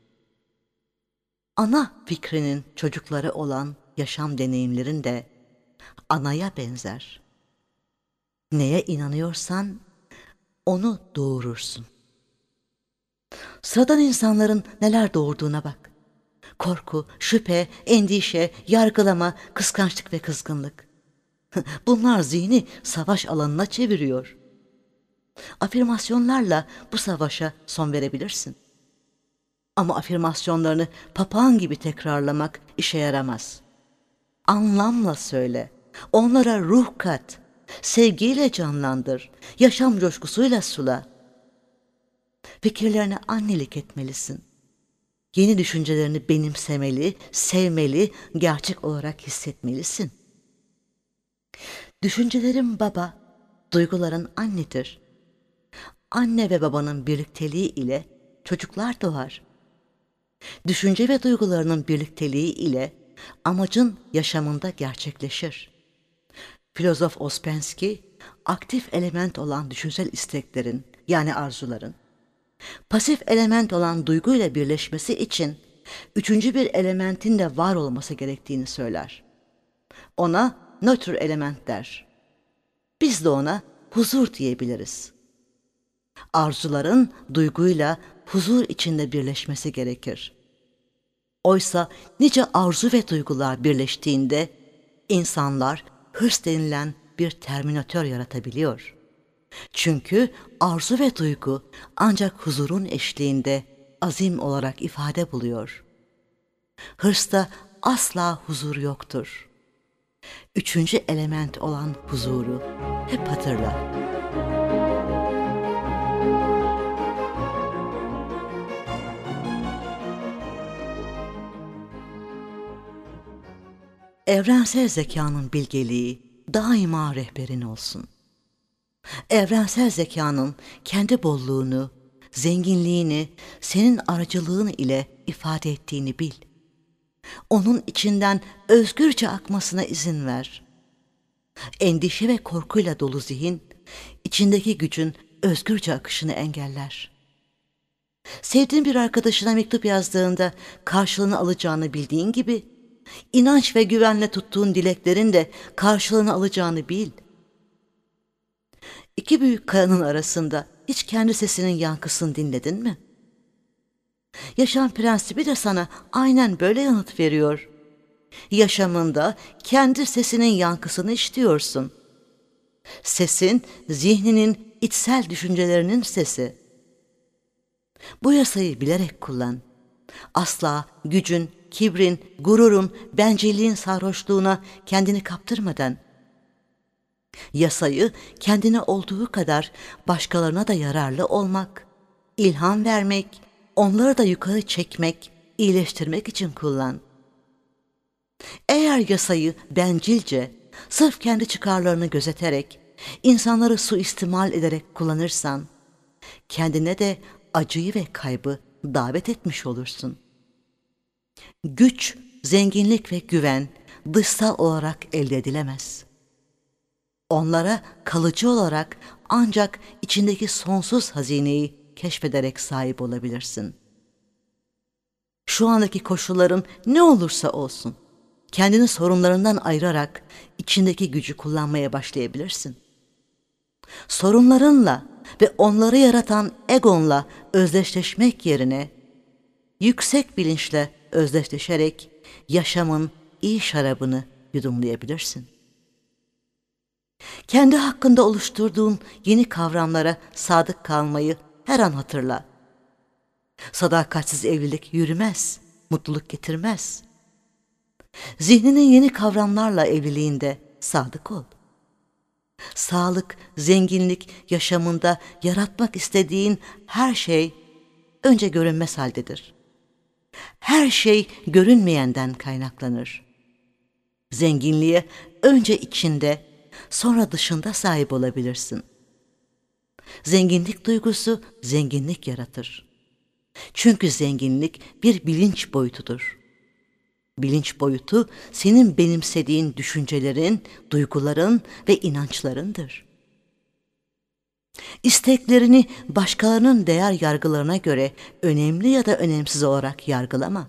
Ana fikrinin çocukları olan yaşam deneyimlerin de anaya benzer. Neye inanıyorsan onu doğurursun. Sıradan insanların neler doğurduğuna bak. Korku, şüphe, endişe, yargılama, kıskançlık ve kızgınlık. Bunlar zihni savaş alanına çeviriyor. Afirmasyonlarla bu savaşa son verebilirsin. Ama afirmasyonlarını papağan gibi tekrarlamak işe yaramaz. Anlamla söyle. Onlara ruh kat. Sevgiyle canlandır. Yaşam coşkusuyla sula. Fikirlerine annelik etmelisin. Yeni düşüncelerini benimsemeli, sevmeli, gerçek olarak hissetmelisin. Düşüncelerim baba, Duyguların annedir. Anne ve babanın birlikteliği ile çocuklar doğar. Düşünce ve duygularının birlikteliği ile amacın yaşamında gerçekleşir. Filozof Ospensky, aktif element olan düşünsel isteklerin yani arzuların, pasif element olan duyguyla birleşmesi için üçüncü bir elementin de var olması gerektiğini söyler. Ona nötr element der. Biz de ona huzur diyebiliriz. Arzuların duyguyla huzur içinde birleşmesi gerekir. Oysa nice arzu ve duygular birleştiğinde insanlar hırs denilen bir terminatör yaratabiliyor. Çünkü arzu ve duygu ancak huzurun eşliğinde azim olarak ifade buluyor. Hırsta asla huzur yoktur. Üçüncü element olan huzuru hep hatırla. Evrensel zekanın bilgeliği daima rehberin olsun. Evrensel zekanın kendi bolluğunu, zenginliğini senin aracılığın ile ifade ettiğini bil. Onun içinden özgürce akmasına izin ver. Endişe ve korkuyla dolu zihin, içindeki gücün özgürce akışını engeller. Sevdiğin bir arkadaşına mektup yazdığında karşılığını alacağını bildiğin gibi, inanç ve güvenle tuttuğun dileklerin de karşılığını alacağını bil. İki büyük kayanın arasında hiç kendi sesinin yankısını dinledin mi? Yaşam prensibi de sana aynen böyle yanıt veriyor. Yaşamında kendi sesinin yankısını işliyorsun. Sesin zihninin içsel düşüncelerinin sesi. Bu yasayı bilerek kullan. Asla gücün, kibrin, gururun, bencilliğin sarhoşluğuna kendini kaptırmadan, yasayı kendine olduğu kadar başkalarına da yararlı olmak, ilham vermek, onları da yukarı çekmek, iyileştirmek için kullan. Eğer yasayı bencilce, sırf kendi çıkarlarını gözeterek, insanları suistimal ederek kullanırsan, kendine de acıyı ve kaybı davet etmiş olursun.'' Güç, zenginlik ve güven dışsal olarak elde edilemez. Onlara kalıcı olarak ancak içindeki sonsuz hazineyi keşfederek sahip olabilirsin. Şu andaki koşulların ne olursa olsun, kendini sorunlarından ayırarak içindeki gücü kullanmaya başlayabilirsin. Sorunlarınla ve onları yaratan egonla özdeşleşmek yerine yüksek bilinçle özdeşleşerek yaşamın iyi şarabını yudumlayabilirsin. Kendi hakkında oluşturduğun yeni kavramlara sadık kalmayı her an hatırla. Sadakatsiz evlilik yürümez, mutluluk getirmez. Zihninin yeni kavramlarla evliliğinde sadık ol. Sağlık, zenginlik yaşamında yaratmak istediğin her şey önce görünmez haldedir her şey görünmeyenden kaynaklanır. Zenginliğe önce içinde, sonra dışında sahip olabilirsin. Zenginlik duygusu zenginlik yaratır. Çünkü zenginlik bir bilinç boyutudur. Bilinç boyutu senin benimsediğin düşüncelerin, duyguların ve inançlarındır. İsteklerini başkalarının değer yargılarına göre önemli ya da önemsiz olarak yargılama.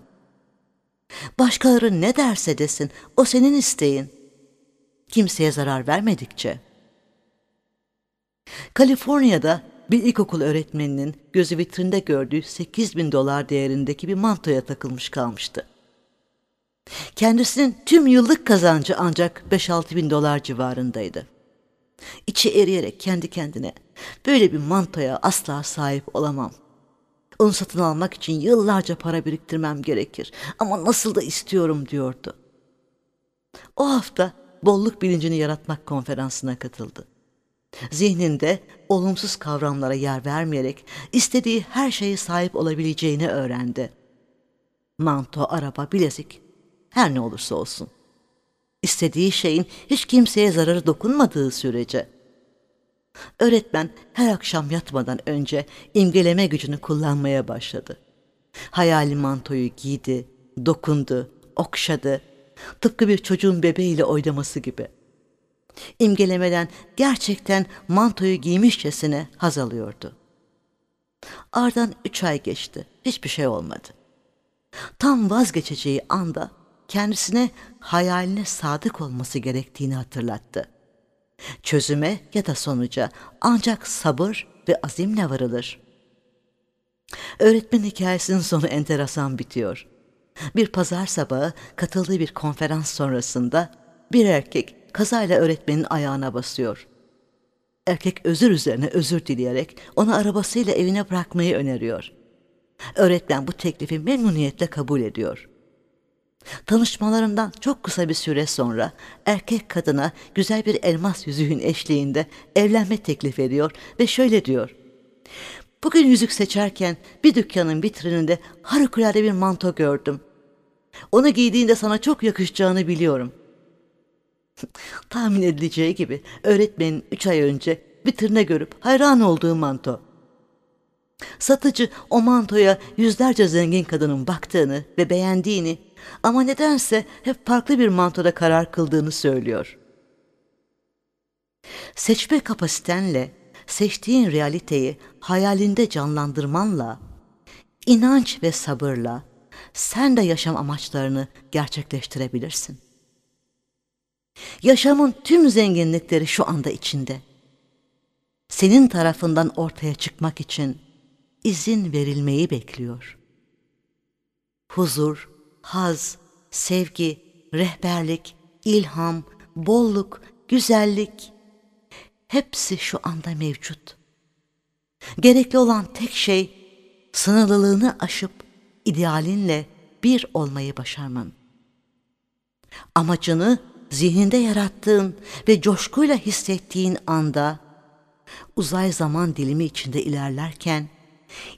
Başkaları ne derse desin, o senin isteğin. Kimseye zarar vermedikçe. Kaliforniya'da bir ilkokul öğretmeninin gözü vitrinde gördüğü 8 bin dolar değerindeki bir mantoya takılmış kalmıştı. Kendisinin tüm yıllık kazancı ancak 5-6 bin dolar civarındaydı. İçi eriyerek kendi kendine böyle bir mantoya asla sahip olamam. Onu satın almak için yıllarca para biriktirmem gerekir ama nasıl da istiyorum diyordu. O hafta bolluk bilincini yaratmak konferansına katıldı. Zihninde olumsuz kavramlara yer vermeyerek istediği her şeye sahip olabileceğini öğrendi. Manto, araba, bilezik her ne olursa olsun istediği şeyin hiç kimseye zararı dokunmadığı sürece Öğretmen her akşam yatmadan önce imgeleme gücünü kullanmaya başladı. Hayali mantoyu giydi, dokundu, okşadı. Tıpkı bir çocuğun bebeğiyle oynaması gibi. İmgelemeden gerçekten mantoyu giymişçesine haz alıyordu. Ardan üç ay geçti. Hiçbir şey olmadı. Tam vazgeçeceği anda kendisine hayaline sadık olması gerektiğini hatırlattı. Çözüme ya da sonuca ancak sabır ve azimle varılır. Öğretmen hikayesinin sonu enteresan bitiyor. Bir pazar sabahı katıldığı bir konferans sonrasında bir erkek kazayla öğretmenin ayağına basıyor. Erkek özür üzerine özür dileyerek onu arabasıyla evine bırakmayı öneriyor. Öğretmen bu teklifi memnuniyetle kabul ediyor. Tanışmalarından çok kısa bir süre sonra erkek kadına güzel bir elmas yüzüğün eşliğinde evlenme teklif ediyor ve şöyle diyor. Bugün yüzük seçerken bir dükkanın vitrininde harikulade bir manto gördüm. Onu giydiğinde sana çok yakışacağını biliyorum. Tahmin edileceği gibi öğretmenin üç ay önce vitrine görüp hayran olduğu manto. Satıcı o mantoya yüzlerce zengin kadının baktığını ve beğendiğini ama nedense hep farklı bir mantoda karar kıldığını söylüyor. Seçme kapasitenle seçtiğin realiteyi hayalinde canlandırmanla, inanç ve sabırla sen de yaşam amaçlarını gerçekleştirebilirsin. Yaşamın tüm zenginlikleri şu anda içinde. Senin tarafından ortaya çıkmak için izin verilmeyi bekliyor. Huzur, haz, sevgi, rehberlik, ilham, bolluk, güzellik hepsi şu anda mevcut. Gerekli olan tek şey sınırlılığını aşıp idealinle bir olmayı başarman. Amacını zihninde yarattığın ve coşkuyla hissettiğin anda uzay zaman dilimi içinde ilerlerken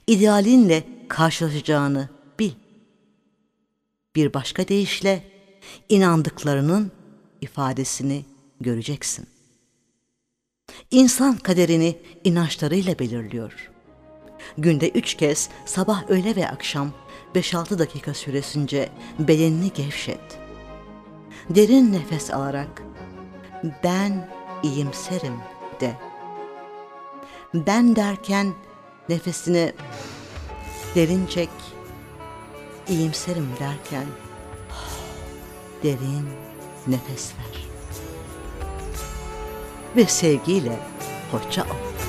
idealinle karşılaşacağını. Bir başka deyişle inandıklarının ifadesini göreceksin. İnsan kaderini inançlarıyla belirliyor. Günde üç kez sabah, öğle ve akşam 5-6 dakika süresince bedenini gevşet. Derin nefes alarak ben iyimserim de. Ben derken nefesini derin çek. İyimserim derken derin nefes ver. Ve sevgiyle hoşça ol.